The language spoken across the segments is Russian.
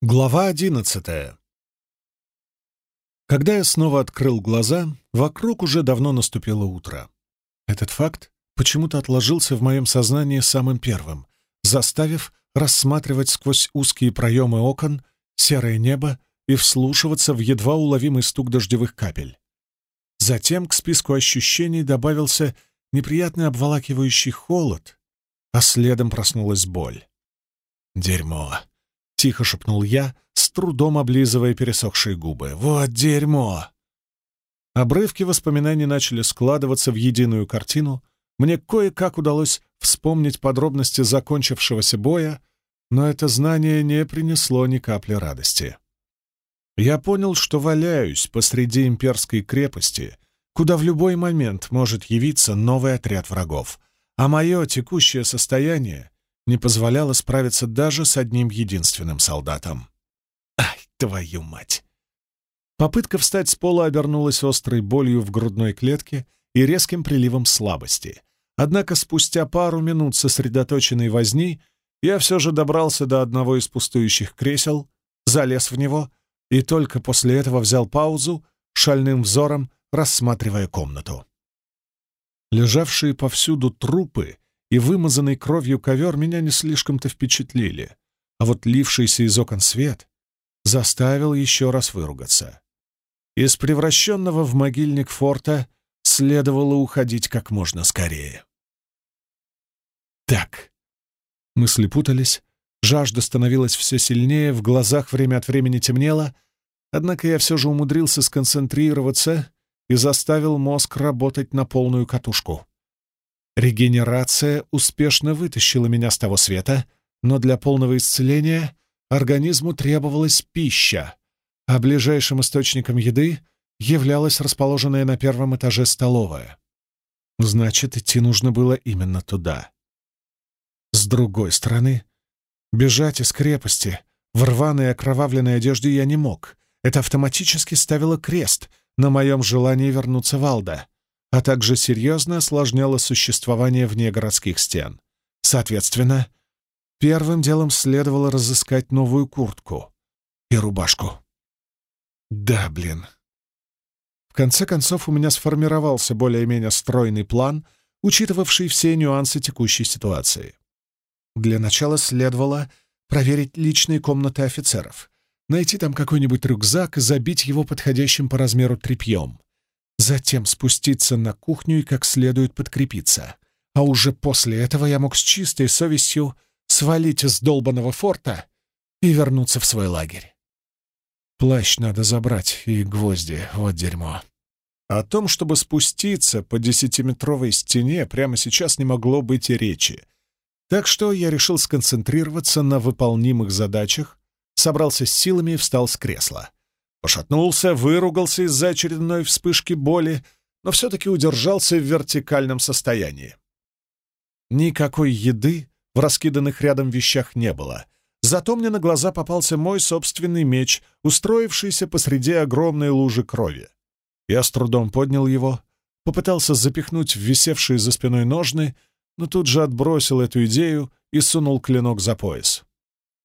Глава одиннадцатая. Когда я снова открыл глаза, вокруг уже давно наступило утро. Этот факт почему-то отложился в моем сознании самым первым, заставив рассматривать сквозь узкие проемы окон серое небо и вслушиваться в едва уловимый стук дождевых капель. Затем к списку ощущений добавился неприятный обволакивающий холод, а следом проснулась боль. Дерьмо. — тихо шепнул я, с трудом облизывая пересохшие губы. «Вот дерьмо!» Обрывки воспоминаний начали складываться в единую картину. Мне кое-как удалось вспомнить подробности закончившегося боя, но это знание не принесло ни капли радости. Я понял, что валяюсь посреди имперской крепости, куда в любой момент может явиться новый отряд врагов, а мое текущее состояние не позволяло справиться даже с одним единственным солдатом. Ай, твою мать! Попытка встать с пола обернулась острой болью в грудной клетке и резким приливом слабости. Однако спустя пару минут сосредоточенной возни я все же добрался до одного из пустующих кресел, залез в него и только после этого взял паузу, шальным взором рассматривая комнату. Лежавшие повсюду трупы и вымазанный кровью ковер меня не слишком-то впечатлили, а вот лившийся из окон свет заставил еще раз выругаться. Из превращенного в могильник форта следовало уходить как можно скорее. Так. Мысли путались, жажда становилась все сильнее, в глазах время от времени темнело, однако я все же умудрился сконцентрироваться и заставил мозг работать на полную катушку. Регенерация успешно вытащила меня с того света, но для полного исцеления организму требовалась пища, а ближайшим источником еды являлась расположенная на первом этаже столовая. Значит, идти нужно было именно туда. С другой стороны, бежать из крепости в рваной окровавленной одежде я не мог. Это автоматически ставило крест на моем желании вернуться в Алда — а также серьезно осложняло существование вне городских стен. Соответственно, первым делом следовало разыскать новую куртку и рубашку. Да, блин. В конце концов, у меня сформировался более-менее стройный план, учитывавший все нюансы текущей ситуации. Для начала следовало проверить личные комнаты офицеров, найти там какой-нибудь рюкзак и забить его подходящим по размеру тряпьем затем спуститься на кухню и как следует подкрепиться. А уже после этого я мог с чистой совестью свалить из долбанного форта и вернуться в свой лагерь. Плащ надо забрать и гвозди, вот дерьмо. О том, чтобы спуститься по десятиметровой стене, прямо сейчас не могло быть и речи. Так что я решил сконцентрироваться на выполнимых задачах, собрался с силами и встал с кресла. Пошатнулся, выругался из-за очередной вспышки боли, но все-таки удержался в вертикальном состоянии. Никакой еды в раскиданных рядом вещах не было. Зато мне на глаза попался мой собственный меч, устроившийся посреди огромной лужи крови. Я с трудом поднял его, попытался запихнуть в висевшие за спиной ножны, но тут же отбросил эту идею и сунул клинок за пояс.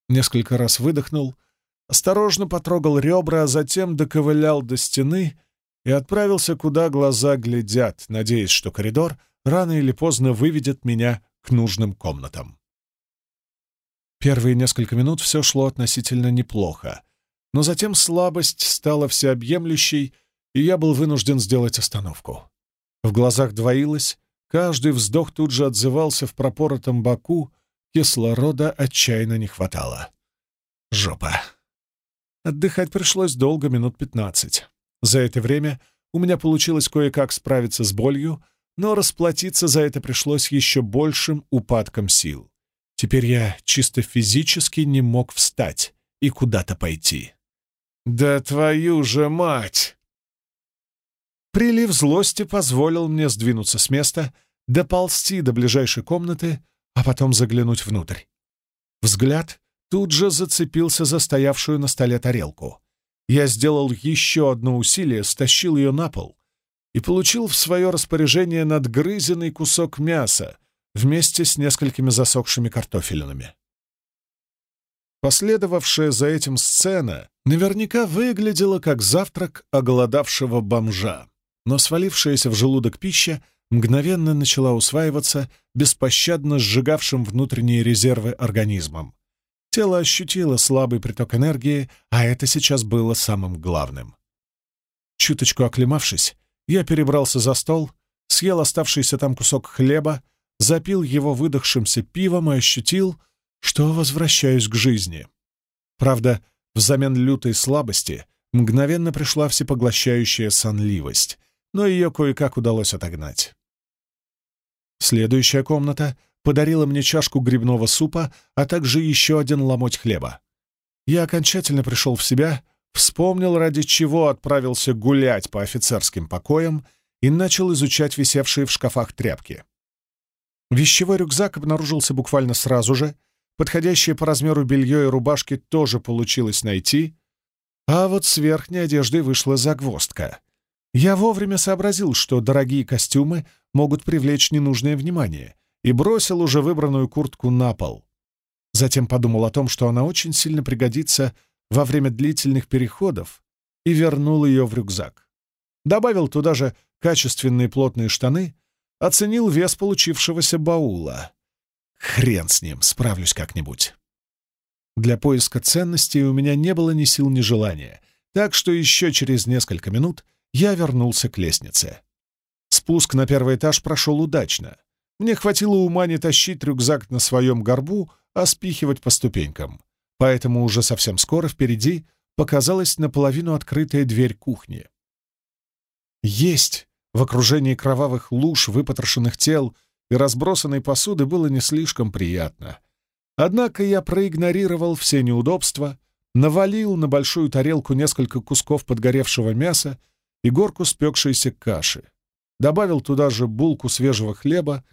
Несколько раз выдохнул, осторожно потрогал ребра, а затем доковылял до стены и отправился, куда глаза глядят, надеясь, что коридор рано или поздно выведет меня к нужным комнатам. Первые несколько минут все шло относительно неплохо, но затем слабость стала всеобъемлющей, и я был вынужден сделать остановку. В глазах двоилось, каждый вздох тут же отзывался в пропоротом боку, кислорода отчаянно не хватало. Жопа. Отдыхать пришлось долго, минут пятнадцать. За это время у меня получилось кое-как справиться с болью, но расплатиться за это пришлось еще большим упадком сил. Теперь я чисто физически не мог встать и куда-то пойти. «Да твою же мать!» Прилив злости позволил мне сдвинуться с места, доползти до ближайшей комнаты, а потом заглянуть внутрь. Взгляд тут же зацепился за стоявшую на столе тарелку. Я сделал еще одно усилие, стащил ее на пол и получил в свое распоряжение надгрызенный кусок мяса вместе с несколькими засохшими картофелинами. Последовавшая за этим сцена наверняка выглядела как завтрак оголодавшего бомжа, но свалившаяся в желудок пища мгновенно начала усваиваться беспощадно сжигавшим внутренние резервы организмом. Тело ощутило слабый приток энергии, а это сейчас было самым главным. Чуточку оклемавшись, я перебрался за стол, съел оставшийся там кусок хлеба, запил его выдохшимся пивом и ощутил — что возвращаюсь к жизни. Правда, взамен лютой слабости мгновенно пришла всепоглощающая сонливость, но ее кое-как удалось отогнать. Следующая комната подарила мне чашку грибного супа, а также еще один ломоть хлеба. Я окончательно пришел в себя, вспомнил, ради чего отправился гулять по офицерским покоям и начал изучать висевшие в шкафах тряпки. Вещевой рюкзак обнаружился буквально сразу же — Подходящее по размеру белье и рубашки тоже получилось найти, а вот с верхней одеждой вышла загвоздка. Я вовремя сообразил, что дорогие костюмы могут привлечь ненужное внимание, и бросил уже выбранную куртку на пол. Затем подумал о том, что она очень сильно пригодится во время длительных переходов, и вернул ее в рюкзак. Добавил туда же качественные плотные штаны, оценил вес получившегося баула. Хрен с ним, справлюсь как-нибудь. Для поиска ценностей у меня не было ни сил, ни желания, так что еще через несколько минут я вернулся к лестнице. Спуск на первый этаж прошел удачно. Мне хватило ума не тащить рюкзак на своем горбу, а спихивать по ступенькам. Поэтому уже совсем скоро впереди показалась наполовину открытая дверь кухни. Есть в окружении кровавых луж, выпотрошенных тел и разбросанной посуды было не слишком приятно. Однако я проигнорировал все неудобства, навалил на большую тарелку несколько кусков подгоревшего мяса и горку спекшейся каши. Добавил туда же булку свежего хлеба,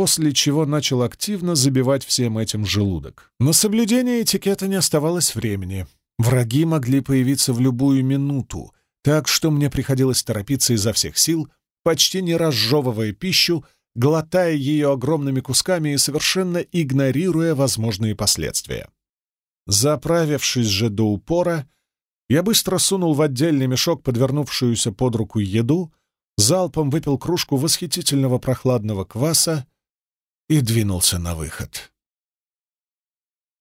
после чего начал активно забивать всем этим желудок. На соблюдение этикета не оставалось времени. Враги могли появиться в любую минуту, так что мне приходилось торопиться изо всех сил, почти не разжевывая пищу, глотая ее огромными кусками и совершенно игнорируя возможные последствия. Заправившись же до упора, я быстро сунул в отдельный мешок подвернувшуюся под руку еду, залпом выпил кружку восхитительного прохладного кваса и двинулся на выход.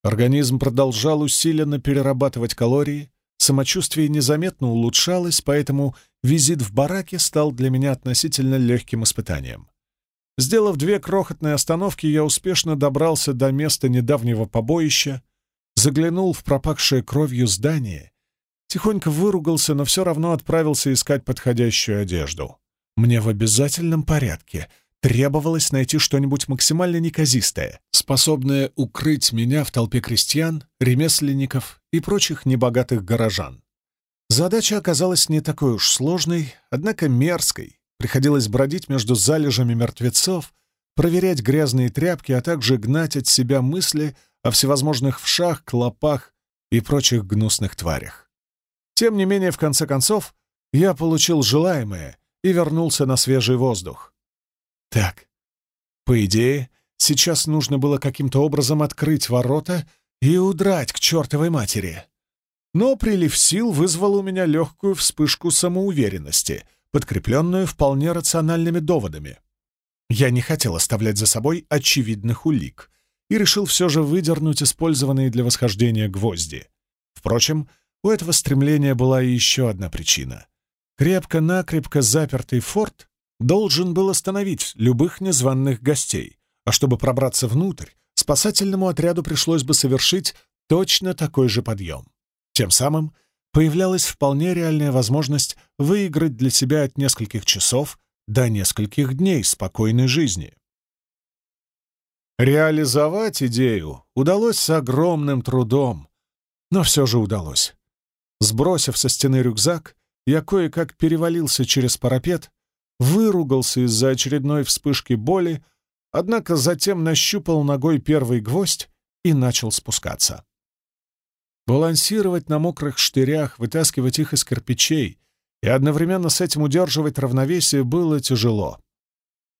Организм продолжал усиленно перерабатывать калории, самочувствие незаметно улучшалось, поэтому визит в бараке стал для меня относительно легким испытанием. Сделав две крохотные остановки, я успешно добрался до места недавнего побоища, заглянул в пропахшее кровью здание, тихонько выругался, но все равно отправился искать подходящую одежду. Мне в обязательном порядке требовалось найти что-нибудь максимально неказистое, способное укрыть меня в толпе крестьян, ремесленников и прочих небогатых горожан. Задача оказалась не такой уж сложной, однако мерзкой, Приходилось бродить между залежами мертвецов, проверять грязные тряпки, а также гнать от себя мысли о всевозможных вшах, клопах и прочих гнусных тварях. Тем не менее, в конце концов, я получил желаемое и вернулся на свежий воздух. Так, по идее, сейчас нужно было каким-то образом открыть ворота и удрать к чертовой матери. Но прилив сил вызвал у меня легкую вспышку самоуверенности — подкрепленную вполне рациональными доводами. Я не хотел оставлять за собой очевидных улик и решил все же выдернуть использованные для восхождения гвозди. Впрочем, у этого стремления была еще одна причина. Крепко-накрепко запертый форт должен был остановить любых незваных гостей, а чтобы пробраться внутрь, спасательному отряду пришлось бы совершить точно такой же подъем. Тем самым появлялась вполне реальная возможность выиграть для себя от нескольких часов до нескольких дней спокойной жизни. Реализовать идею удалось с огромным трудом, но все же удалось. Сбросив со стены рюкзак, я кое-как перевалился через парапет, выругался из-за очередной вспышки боли, однако затем нащупал ногой первый гвоздь и начал спускаться. Балансировать на мокрых штырях, вытаскивать их из кирпичей и одновременно с этим удерживать равновесие было тяжело.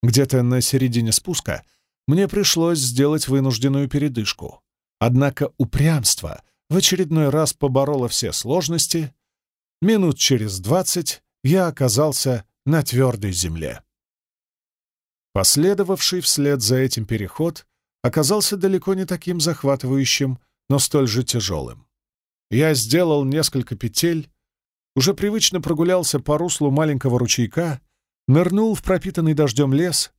Где-то на середине спуска мне пришлось сделать вынужденную передышку. Однако упрямство в очередной раз побороло все сложности. Минут через двадцать я оказался на твердой земле. Последовавший вслед за этим переход оказался далеко не таким захватывающим, но столь же тяжелым. Я сделал несколько петель, уже привычно прогулялся по руслу маленького ручейка, нырнул в пропитанный дождем лес,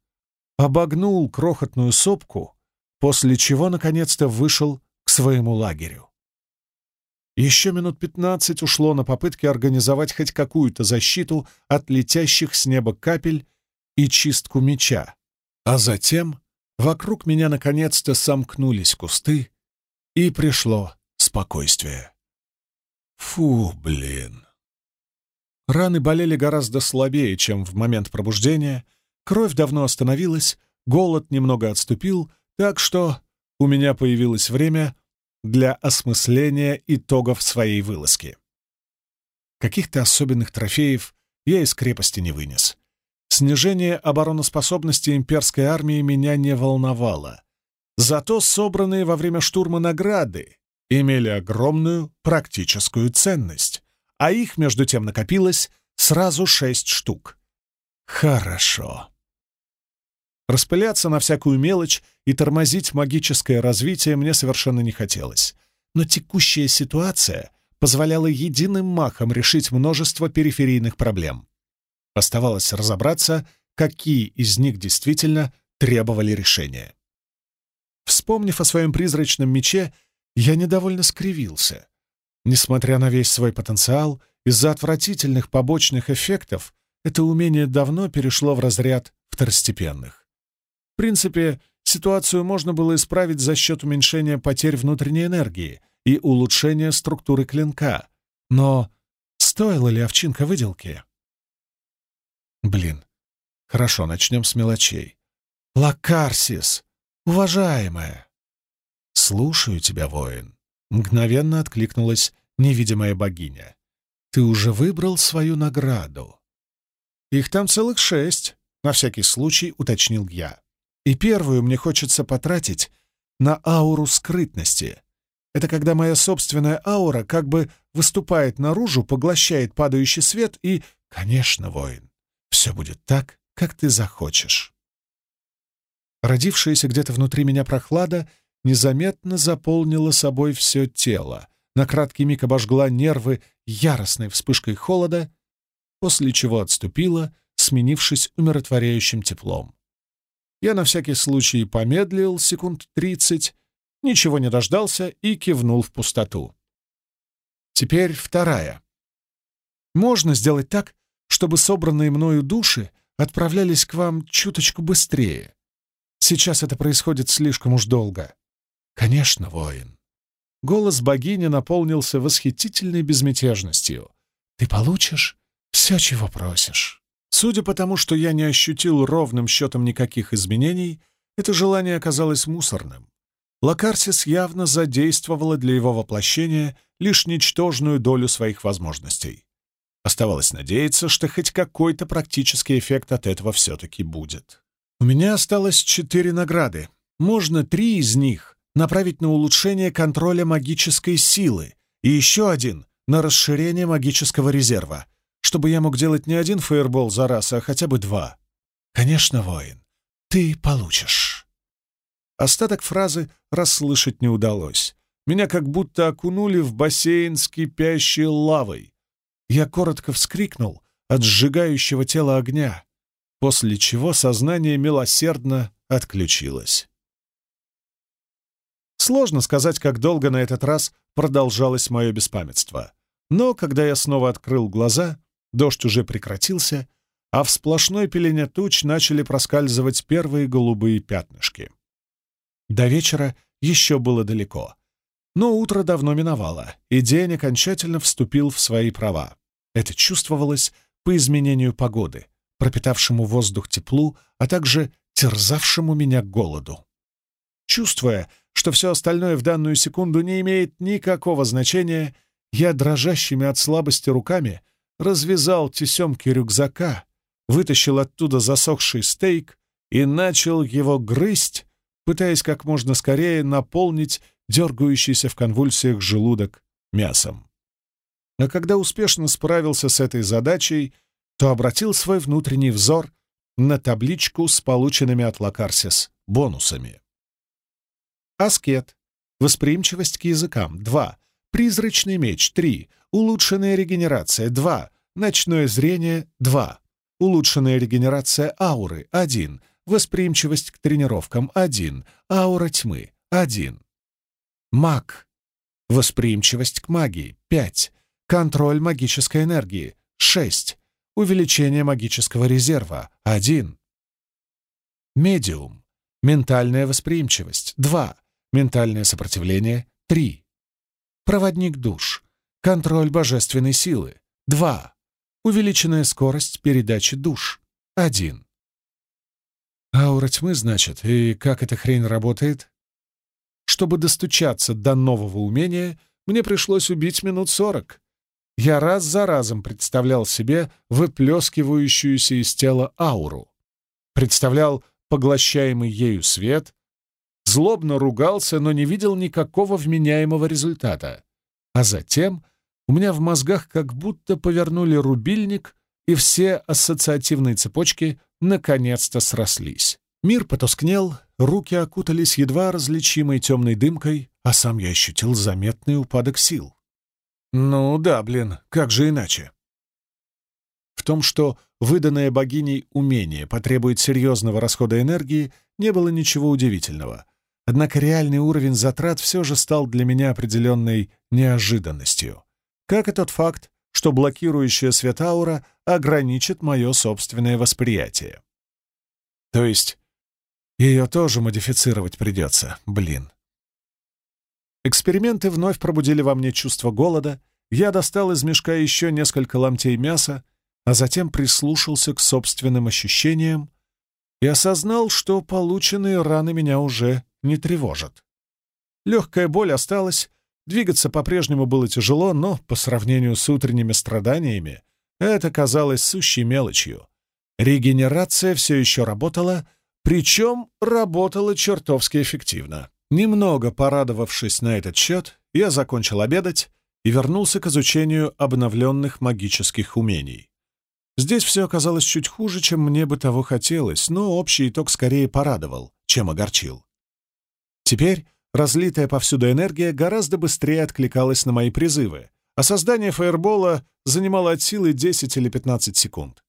обогнул крохотную сопку, после чего наконец-то вышел к своему лагерю. Еще минут пятнадцать ушло на попытки организовать хоть какую-то защиту от летящих с неба капель и чистку меча, а затем вокруг меня наконец-то сомкнулись кусты, и пришло спокойствие. Фу, блин. Раны болели гораздо слабее, чем в момент пробуждения, кровь давно остановилась, голод немного отступил, так что у меня появилось время для осмысления итогов своей вылазки. Каких-то особенных трофеев я из крепости не вынес. Снижение обороноспособности имперской армии меня не волновало. Зато собранные во время штурма награды имели огромную практическую ценность, а их, между тем, накопилось сразу шесть штук. Хорошо. Распыляться на всякую мелочь и тормозить магическое развитие мне совершенно не хотелось. Но текущая ситуация позволяла единым махом решить множество периферийных проблем. Оставалось разобраться, какие из них действительно требовали решения. Вспомнив о своем призрачном мече, я недовольно скривился. Несмотря на весь свой потенциал, из-за отвратительных побочных эффектов это умение давно перешло в разряд второстепенных. Принципе, ситуацию можно было исправить за счет уменьшения потерь внутренней энергии и улучшения структуры клинка. Но стоила ли овчинка выделки? Блин. Хорошо, начнем с мелочей. Лакарсис, уважаемая. Слушаю тебя, воин. Мгновенно откликнулась невидимая богиня. «Ты уже выбрал свою награду?» «Их там целых шесть», — на всякий случай уточнил я. «И первую мне хочется потратить на ауру скрытности. Это когда моя собственная аура как бы выступает наружу, поглощает падающий свет и... Конечно, воин, все будет так, как ты захочешь». Родившаяся где-то внутри меня прохлада незаметно заполнила собой все тело, на краткий миг обожгла нервы яростной вспышкой холода, после чего отступила, сменившись умиротворяющим теплом. Я на всякий случай помедлил секунд тридцать, ничего не дождался и кивнул в пустоту. Теперь вторая. Можно сделать так, чтобы собранные мною души отправлялись к вам чуточку быстрее. Сейчас это происходит слишком уж долго. Конечно, воин. Голос богини наполнился восхитительной безмятежностью. «Ты получишь все, чего просишь». Судя по тому, что я не ощутил ровным счетом никаких изменений, это желание оказалось мусорным. Лакарсис явно задействовала для его воплощения лишь ничтожную долю своих возможностей. Оставалось надеяться, что хоть какой-то практический эффект от этого все-таки будет. У меня осталось четыре награды. Можно три из них направить на улучшение контроля магической силы и еще один — на расширение магического резерва, чтобы я мог делать не один фаербол за раз, а хотя бы два. Конечно, воин, ты получишь. Остаток фразы расслышать не удалось. Меня как будто окунули в бассейн с кипящей лавой. Я коротко вскрикнул от сжигающего тела огня, после чего сознание милосердно отключилось. Сложно сказать, как долго на этот раз продолжалось мое беспамятство. Но когда я снова открыл глаза, дождь уже прекратился, а в сплошной пелене туч начали проскальзывать первые голубые пятнышки. До вечера еще было далеко. Но утро давно миновало, и день окончательно вступил в свои права. Это чувствовалось по изменению погоды, пропитавшему воздух теплу, а также терзавшему меня голоду. Чувствуя, что все остальное в данную секунду не имеет никакого значения, я дрожащими от слабости руками развязал тесемки рюкзака, вытащил оттуда засохший стейк и начал его грызть, пытаясь как можно скорее наполнить дергающийся в конвульсиях желудок мясом. А когда успешно справился с этой задачей, то обратил свой внутренний взор на табличку с полученными от Лакарсис бонусами. Аскет. Восприимчивость к языкам — 2. Призрачный меч — 3. Улучшенная регенерация — 2. Ночное зрение — 2. Улучшенная регенерация ауры — 1. Восприимчивость к тренировкам — 1. Аура тьмы — 1. Маг. Восприимчивость к магии — 5. Контроль магической энергии — 6. Увеличение магического резерва — 1. Медиум. Ментальная восприимчивость — 2. Ментальное сопротивление — 3. Проводник душ. Контроль божественной силы — 2. Увеличенная скорость передачи душ — 1. Аура тьмы, значит, и как эта хрень работает? Чтобы достучаться до нового умения, мне пришлось убить минут сорок. Я раз за разом представлял себе выплескивающуюся из тела ауру. Представлял поглощаемый ею свет, злобно ругался, но не видел никакого вменяемого результата. А затем у меня в мозгах как будто повернули рубильник, и все ассоциативные цепочки наконец-то срослись. Мир потускнел, руки окутались едва различимой темной дымкой, а сам я ощутил заметный упадок сил. Ну да, блин, как же иначе? В том, что выданное богиней умение потребует серьезного расхода энергии, не было ничего удивительного. Однако реальный уровень затрат все же стал для меня определенной неожиданностью. Как и тот факт, что блокирующая свет аура ограничит мое собственное восприятие. То есть ее тоже модифицировать придется, блин. Эксперименты вновь пробудили во мне чувство голода, я достал из мешка еще несколько ломтей мяса, а затем прислушался к собственным ощущениям и осознал, что полученные раны меня уже не тревожат. Легкая боль осталась, двигаться по-прежнему было тяжело, но по сравнению с утренними страданиями это казалось сущей мелочью. Регенерация все еще работала — причем работало чертовски эффективно. Немного порадовавшись на этот счет, я закончил обедать и вернулся к изучению обновленных магических умений. Здесь все оказалось чуть хуже, чем мне бы того хотелось, но общий итог скорее порадовал, чем огорчил. Теперь разлитая повсюду энергия гораздо быстрее откликалась на мои призывы, а создание фаербола занимало от силы 10 или 15 секунд.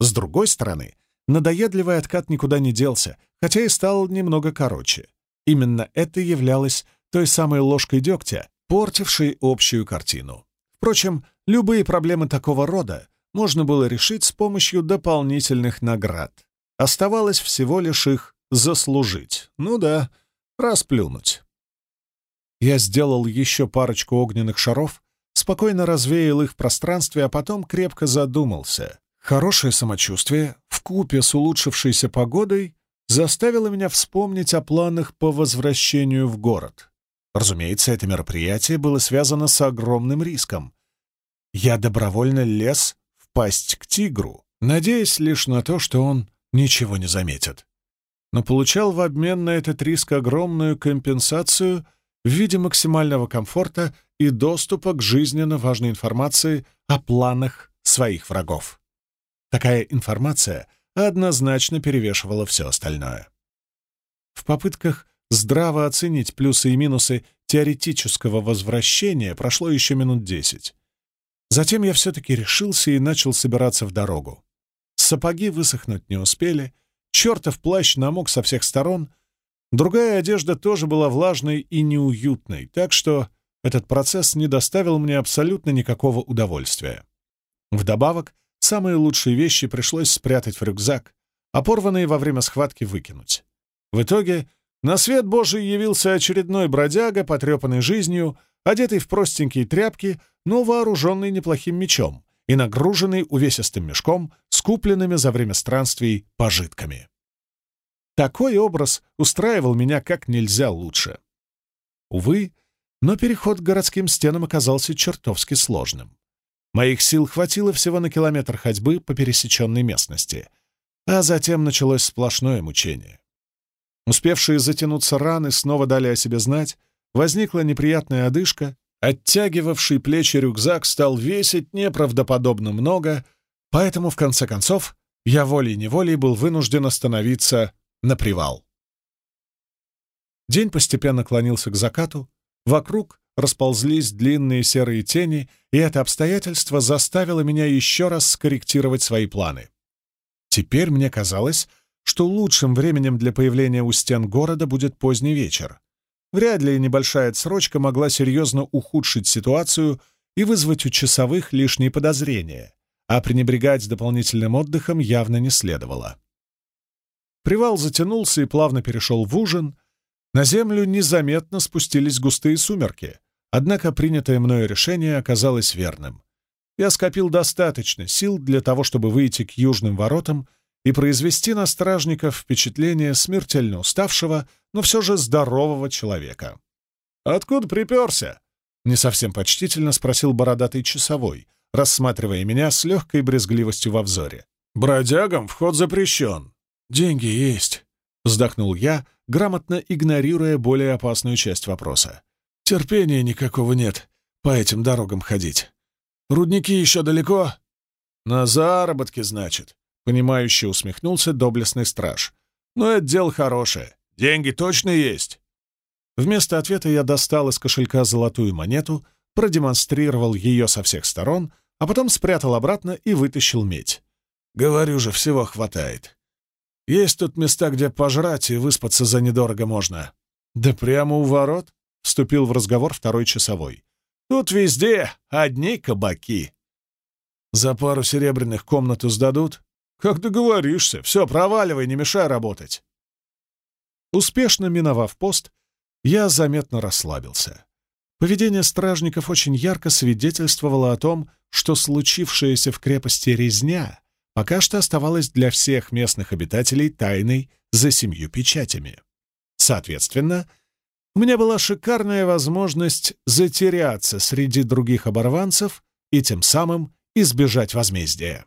С другой стороны, Надоедливый откат никуда не делся, хотя и стал немного короче. Именно это являлось той самой ложкой дегтя, портившей общую картину. Впрочем, любые проблемы такого рода можно было решить с помощью дополнительных наград. Оставалось всего лишь их заслужить. Ну да, расплюнуть. Я сделал еще парочку огненных шаров, спокойно развеял их в пространстве, а потом крепко задумался. Хорошее самочувствие вкупе с улучшившейся погодой заставило меня вспомнить о планах по возвращению в город. Разумеется, это мероприятие было связано с огромным риском. Я добровольно лез в пасть к тигру, надеясь лишь на то, что он ничего не заметит. Но получал в обмен на этот риск огромную компенсацию в виде максимального комфорта и доступа к жизненно важной информации о планах своих врагов. Такая информация однозначно перевешивала все остальное. В попытках здраво оценить плюсы и минусы теоретического возвращения прошло еще минут десять. Затем я все-таки решился и начал собираться в дорогу. Сапоги высохнуть не успели, чертов плащ намок со всех сторон, другая одежда тоже была влажной и неуютной, так что этот процесс не доставил мне абсолютно никакого удовольствия. Вдобавок, Самые лучшие вещи пришлось спрятать в рюкзак, а порванные во время схватки выкинуть. В итоге на свет Божий явился очередной бродяга, потрепанный жизнью, одетый в простенькие тряпки, но вооруженный неплохим мечом и нагруженный увесистым мешком с купленными за время странствий пожитками. Такой образ устраивал меня как нельзя лучше. Увы, но переход к городским стенам оказался чертовски сложным. Моих сил хватило всего на километр ходьбы по пересеченной местности, а затем началось сплошное мучение. Успевшие затянуться раны снова дали о себе знать, возникла неприятная одышка, оттягивавший плечи рюкзак стал весить неправдоподобно много, поэтому, в конце концов, я волей-неволей был вынужден остановиться на привал. День постепенно клонился к закату, вокруг расползлись длинные серые тени, и это обстоятельство заставило меня еще раз скорректировать свои планы. Теперь мне казалось, что лучшим временем для появления у стен города будет поздний вечер. Вряд ли небольшая отсрочка могла серьезно ухудшить ситуацию и вызвать у часовых лишние подозрения, а пренебрегать дополнительным отдыхом явно не следовало. Привал затянулся и плавно перешел в ужин. На землю незаметно спустились густые сумерки, однако принятое мною решение оказалось верным. Я скопил достаточно сил для того, чтобы выйти к южным воротам и произвести на стражников впечатление смертельно уставшего, но все же здорового человека. «Откуда приперся?» — не совсем почтительно спросил бородатый часовой, рассматривая меня с легкой брезгливостью во взоре. «Бродягам вход запрещен. Деньги есть», — вздохнул я, грамотно игнорируя более опасную часть вопроса. «Терпения никакого нет по этим дорогам ходить. Рудники еще далеко?» «На заработки, значит», — понимающе усмехнулся доблестный страж. «Но это дело хорошее. Деньги точно есть?» Вместо ответа я достал из кошелька золотую монету, продемонстрировал ее со всех сторон, а потом спрятал обратно и вытащил медь. «Говорю же, всего хватает. Есть тут места, где пожрать и выспаться за недорого можно». «Да прямо у ворот?» — вступил в разговор второй часовой. «Тут везде одни кабаки». «За пару серебряных комнату сдадут?» «Как договоришься. Все, проваливай, не мешай работать». Успешно миновав пост, я заметно расслабился. Поведение стражников очень ярко свидетельствовало о том, что случившаяся в крепости резня пока что оставалась для всех местных обитателей тайной за семью печатями. Соответственно, у меня была шикарная возможность затеряться среди других оборванцев и тем самым избежать возмездия.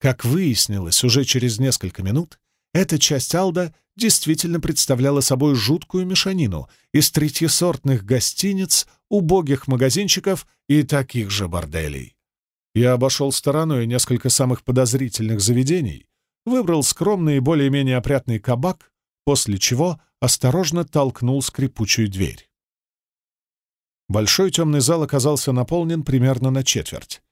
Как выяснилось уже через несколько минут, эта часть Алда действительно представляла собой жуткую мешанину из третьесортных гостиниц, убогих магазинчиков и таких же борделей. Я обошел стороной несколько самых подозрительных заведений, выбрал скромный и более-менее опрятный кабак, после чего осторожно толкнул скрипучую дверь. Большой темный зал оказался наполнен примерно на четверть.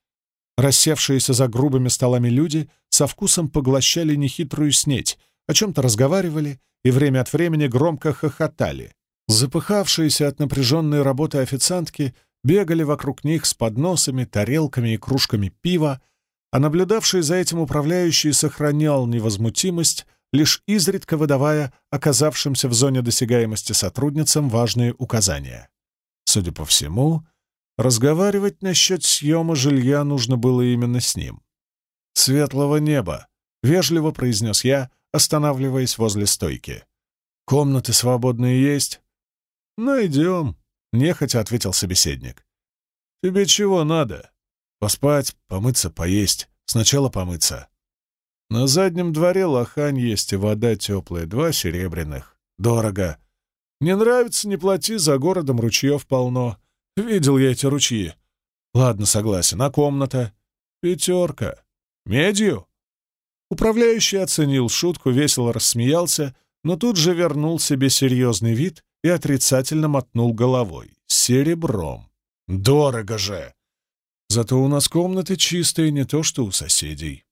Рассевшиеся за грубыми столами люди со вкусом поглощали нехитрую снеть, о чем-то разговаривали и время от времени громко хохотали. Запыхавшиеся от напряженной работы официантки бегали вокруг них с подносами, тарелками и кружками пива, а наблюдавший за этим управляющий сохранял невозмутимость, лишь изредка выдавая оказавшимся в зоне досягаемости сотрудницам важные указания. Судя по всему, разговаривать насчет съема жилья нужно было именно с ним. «Светлого неба!» — вежливо произнес я, останавливаясь возле стойки. «Комнаты свободные есть?» «Найдем», — нехотя ответил собеседник. «Тебе чего надо?» «Поспать, помыться, поесть. Сначала помыться». «На заднем дворе лохань есть и вода теплая, два серебряных. Дорого. Не нравится, не плати, за городом ручьев полно. Видел я эти ручьи. Ладно, согласен. А комната? Пятерка. Медью?» Управляющий оценил шутку, весело рассмеялся, но тут же вернул себе серьезный вид и отрицательно мотнул головой. Серебром. Дорого же! Зато у нас комнаты чистые, не то что у соседей.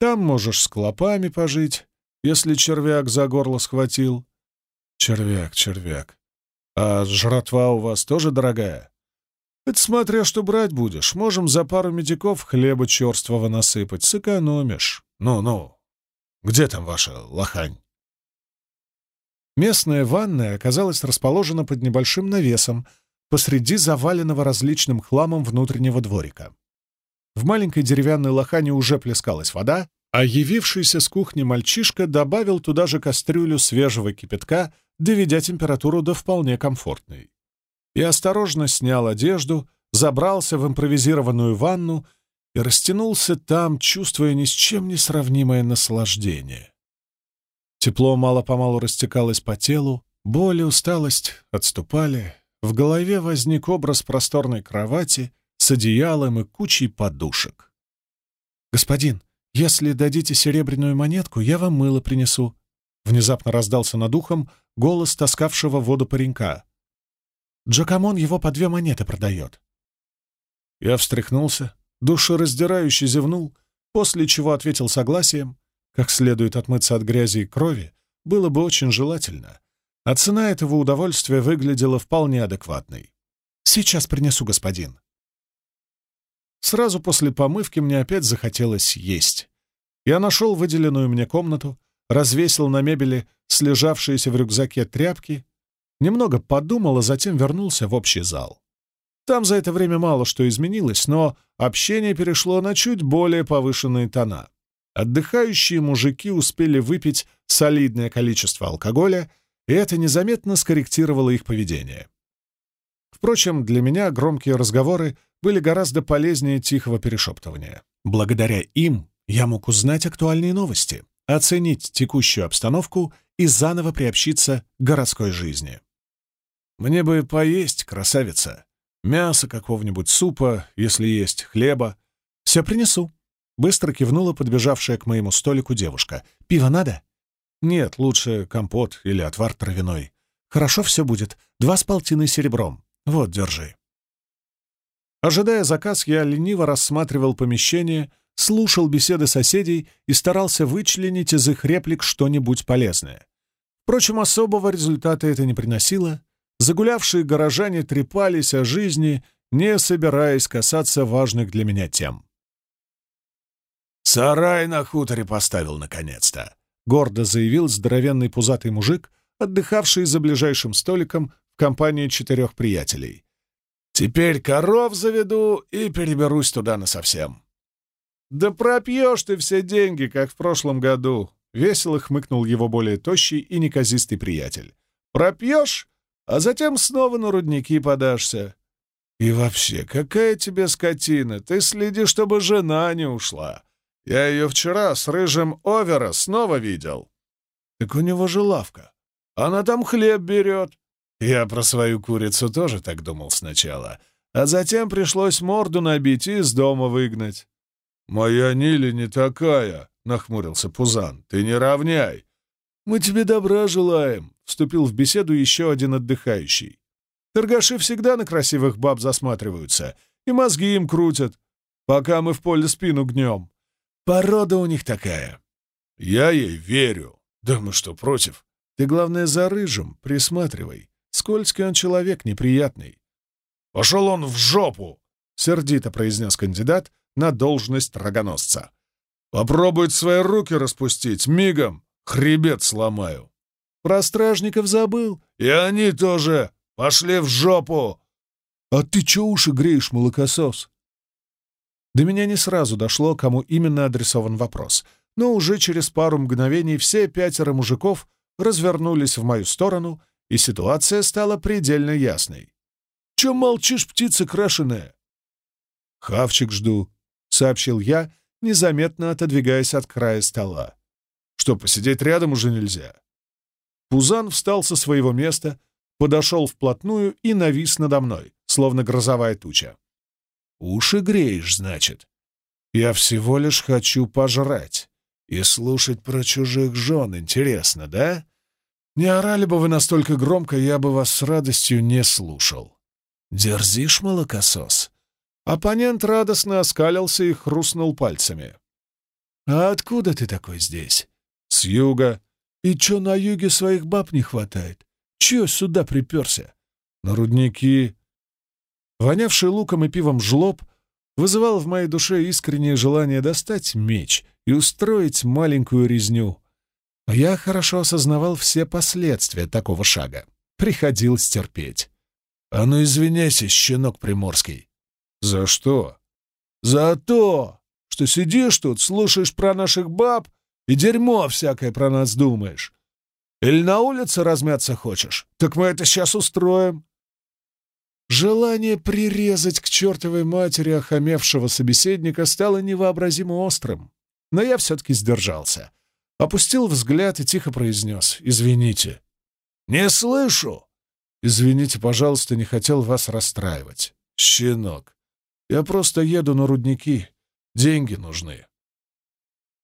Там можешь с клопами пожить, если червяк за горло схватил. Червяк, червяк. А жратва у вас тоже дорогая? Это смотря что брать будешь. Можем за пару медиков хлеба черствого насыпать, сэкономишь. Ну-ну. Где там ваша лохань? Местная ванная оказалась расположена под небольшим навесом посреди заваленного различным хламом внутреннего дворика. В маленькой деревянной лохане уже плескалась вода, а явившийся с кухни мальчишка добавил туда же кастрюлю свежего кипятка, доведя температуру до вполне комфортной. И осторожно снял одежду, забрался в импровизированную ванну и растянулся там, чувствуя ни с чем не сравнимое наслаждение. Тепло мало-помалу растекалось по телу, Боль и усталость отступали, в голове возник образ просторной кровати с одеялом и кучей подушек. «Господин, если дадите серебряную монетку, я вам мыло принесу», Внезапно раздался над ухом голос таскавшего воду паренька. «Джакамон его по две монеты продает». Я встряхнулся, душераздирающе зевнул, после чего ответил согласием, как следует отмыться от грязи и крови, было бы очень желательно, а цена этого удовольствия выглядела вполне адекватной. «Сейчас принесу, господин». Сразу после помывки мне опять захотелось есть. Я нашел выделенную мне комнату, развесил на мебели слежавшиеся в рюкзаке тряпки, немного подумал, а затем вернулся в общий зал. Там за это время мало что изменилось, но общение перешло на чуть более повышенные тона. Отдыхающие мужики успели выпить солидное количество алкоголя, и это незаметно скорректировало их поведение. Впрочем, для меня громкие разговоры были гораздо полезнее тихого перешептывания. Благодаря им я мог узнать актуальные новости, оценить текущую обстановку и заново приобщиться к городской жизни. «Мне бы поесть, красавица. Мясо какого-нибудь супа, если есть, хлеба. Все принесу». Быстро кивнула подбежавшая к моему столику девушка. «Пиво надо?» «Нет, лучше компот или отвар травяной. Хорошо все будет. Два с полтиной серебром. Вот, держи». Ожидая заказ, я лениво рассматривал помещение, слушал беседы соседей и старался вычленить из их реплик что-нибудь полезное. Впрочем, особого результата это не приносило. Загулявшие горожане трепались о жизни, не собираясь касаться важных для меня тем. «Сарай на хуторе поставил, наконец-то!» — гордо заявил здоровенный пузатый мужик, отдыхавший за ближайшим столиком в компании четырех приятелей. «Теперь коров заведу и переберусь туда насовсем». «Да пропьешь ты все деньги, как в прошлом году!» — весело хмыкнул его более тощий и неказистый приятель. «Пропьешь, а затем снова на рудники подашься. И вообще, какая тебе скотина! Ты следи, чтобы жена не ушла. Я ее вчера с рыжим Овера снова видел. Так у него же лавка. Она там хлеб берет. Я про свою курицу тоже так думал сначала, а затем пришлось морду набить и из дома выгнать. «Моя Нили не такая», — нахмурился Пузан. «Ты не равняй». «Мы тебе добра желаем», — вступил в беседу еще один отдыхающий. «Торгаши всегда на красивых баб засматриваются и мозги им крутят, пока мы в поле спину гнем. Порода у них такая». «Я ей верю». «Да мы что, против? Ты, главное, за рыжим присматривай. Скользкий он человек, неприятный». «Пошел он в жопу!» — сердито произнес кандидат, на должность рогоносца. «Попробует свои руки распустить, мигом хребет сломаю». «Про стражников забыл?» «И они тоже! Пошли в жопу!» «А ты чё уши греешь, молокосос?» До меня не сразу дошло, кому именно адресован вопрос, но уже через пару мгновений все пятеро мужиков развернулись в мою сторону, и ситуация стала предельно ясной. «Чё молчишь, птица крашеная?» «Хавчик жду», сообщил я, незаметно отодвигаясь от края стола. «Что, посидеть рядом уже нельзя?» Пузан встал со своего места, подошел вплотную и навис надо мной, словно грозовая туча. «Уши греешь, значит? Я всего лишь хочу пожрать. И слушать про чужих жен интересно, да? Не орали бы вы настолько громко, я бы вас с радостью не слушал. Дерзишь, молокосос?» Оппонент радостно оскалился и хрустнул пальцами. «А откуда ты такой здесь?» «С юга. И чё на юге своих баб не хватает? Чё сюда приперся?» «На рудники». Вонявший луком и пивом жлоб вызывал в моей душе искреннее желание достать меч и устроить маленькую резню. А я хорошо осознавал все последствия такого шага. Приходилось терпеть. «А ну извиняйся, щенок приморский!» «За что?» «За то, что сидишь тут, слушаешь про наших баб и дерьмо всякое про нас думаешь. Или на улице размяться хочешь? Так мы это сейчас устроим». Желание прирезать к чертовой матери охамевшего собеседника стало невообразимо острым, но я все-таки сдержался. Опустил взгляд и тихо произнес «Извините». «Не слышу!» «Извините, пожалуйста, не хотел вас расстраивать. Щенок, я просто еду на рудники. Деньги нужны».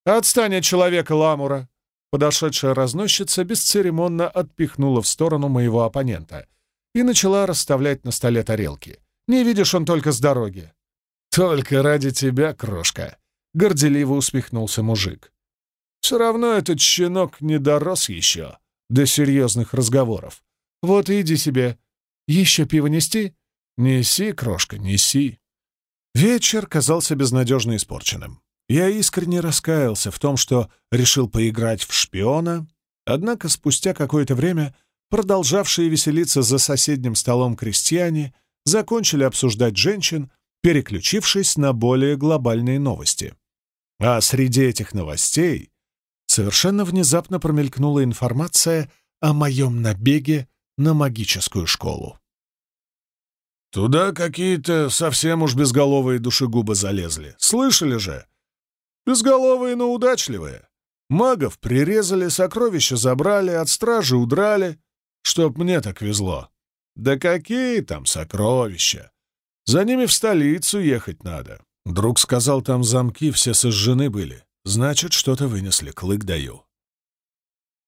«Отстань от человека, Ламура!» Подошедшая разносчица бесцеремонно отпихнула в сторону моего оппонента и начала расставлять на столе тарелки. «Не видишь, он только с дороги». «Только ради тебя, крошка!» — горделиво усмехнулся мужик. «Все равно этот щенок не дорос еще до серьезных разговоров. Вот иди себе. Еще пиво нести? Неси, крошка, неси». Вечер казался безнадежно испорченным. Я искренне раскаялся в том, что решил поиграть в шпиона, однако спустя какое-то время продолжавшие веселиться за соседним столом крестьяне закончили обсуждать женщин, переключившись на более глобальные новости. А среди этих новостей совершенно внезапно промелькнула информация о моем набеге на магическую школу. «Туда какие-то совсем уж безголовые душегубы залезли. Слышали же? Безголовые, но удачливые. Магов прирезали, сокровища забрали, от стражи удрали. Чтоб мне так везло. Да какие там сокровища? За ними в столицу ехать надо. Друг сказал, там замки все сожжены были. Значит, что-то вынесли, клык даю.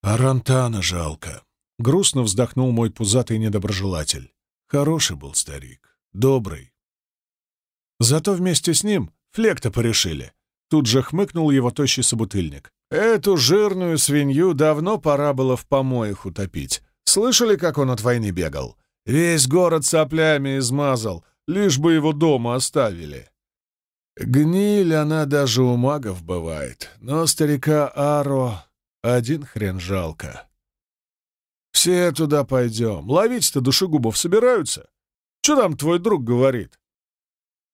Арантана жалко. Грустно вздохнул мой пузатый недоброжелатель. Хороший был старик, добрый. Зато вместе с ним флекта порешили. Тут же хмыкнул его тощий собутыльник. Эту жирную свинью давно пора было в помоях утопить. Слышали, как он от войны бегал? Весь город соплями измазал, лишь бы его дома оставили. Гниль она даже у магов бывает, но старика Аро один хрен жалко. Все туда пойдем. Ловить-то душегубов собираются? Что там твой друг говорит?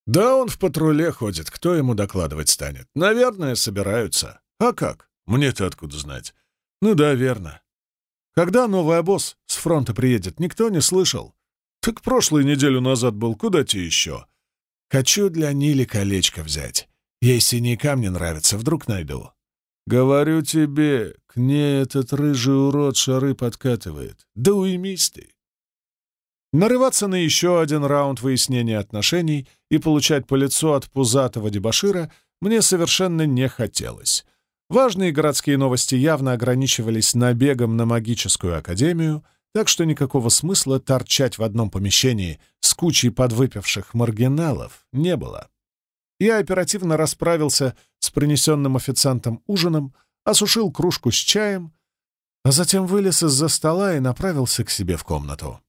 Да он в патруле ходит, кто ему докладывать станет? Наверное, собираются. А как? Мне-то откуда знать? Ну да, верно. Когда новый обоз с фронта приедет, никто не слышал. Так прошлую неделю назад был, куда тебе еще? Хочу для Нили колечко взять. Ей синие камни нравятся, вдруг найду. Говорю тебе, к ней этот рыжий урод шары подкатывает. Да уймись ты. Нарываться на еще один раунд выяснения отношений и получать по лицу от пузатого дебошира мне совершенно не хотелось. Важные городские новости явно ограничивались набегом на магическую академию — так что никакого смысла торчать в одном помещении с кучей подвыпивших маргиналов не было. Я оперативно расправился с принесенным официантом ужином, осушил кружку с чаем, а затем вылез из-за стола и направился к себе в комнату.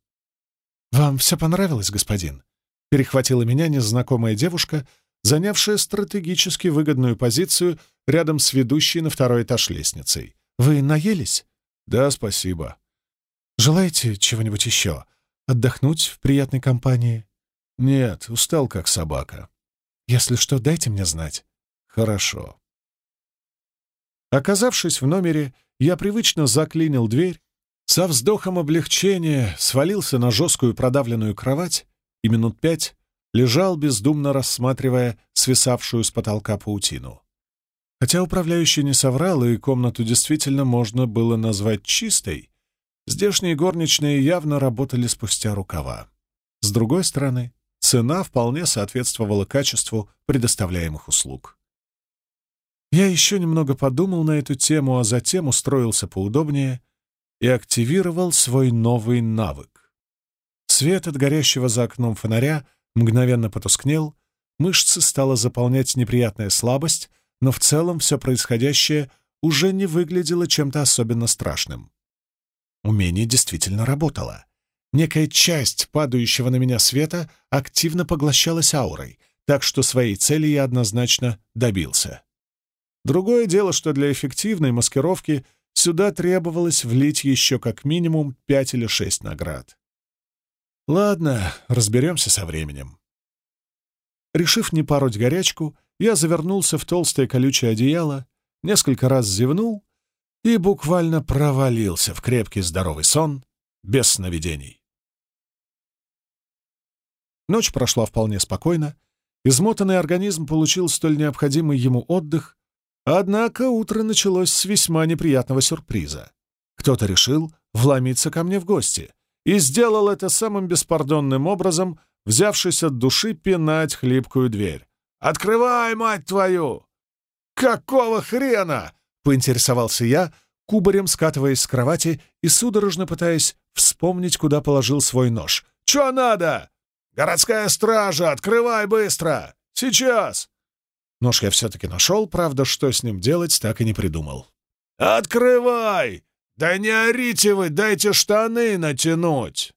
«Вам все понравилось, господин?» — перехватила меня незнакомая девушка, занявшая стратегически выгодную позицию рядом с ведущей на второй этаж лестницей. «Вы наелись?» «Да, спасибо», Желаете чего-нибудь еще? Отдохнуть в приятной компании?» «Нет, устал как собака. Если что, дайте мне знать». «Хорошо». Оказавшись в номере, я привычно заклинил дверь, со вздохом облегчения свалился на жесткую продавленную кровать и минут пять лежал, бездумно рассматривая свисавшую с потолка паутину. Хотя управляющий не соврал, и комнату действительно можно было назвать чистой, Здешние горничные явно работали спустя рукава. С другой стороны, цена вполне соответствовала качеству предоставляемых услуг. Я еще немного подумал на эту тему, а затем устроился поудобнее и активировал свой новый навык. Свет от горящего за окном фонаря мгновенно потускнел, мышцы стала заполнять неприятная слабость, но в целом все происходящее уже не выглядело чем-то особенно страшным. Умение действительно работало. Некая часть падающего на меня света активно поглощалась аурой, так что своей цели я однозначно добился. Другое дело, что для эффективной маскировки сюда требовалось влить еще как минимум пять или шесть наград. Ладно, разберемся со временем. Решив не пороть горячку, я завернулся в толстое колючее одеяло, несколько раз зевнул и буквально провалился в крепкий здоровый сон без сновидений. Ночь прошла вполне спокойно, измотанный организм получил столь необходимый ему отдых, однако утро началось с весьма неприятного сюрприза. Кто-то решил вломиться ко мне в гости и сделал это самым беспардонным образом, взявшись от души пинать хлипкую дверь. «Открывай, мать твою!» «Какого хрена?» — поинтересовался я, кубарем скатываясь с кровати и судорожно пытаясь вспомнить, куда положил свой нож. «Чё надо?» «Городская стража! Открывай быстро! Сейчас!» Нож я все-таки нашел, правда, что с ним делать, так и не придумал. «Открывай! Да не орите вы, дайте штаны натянуть!»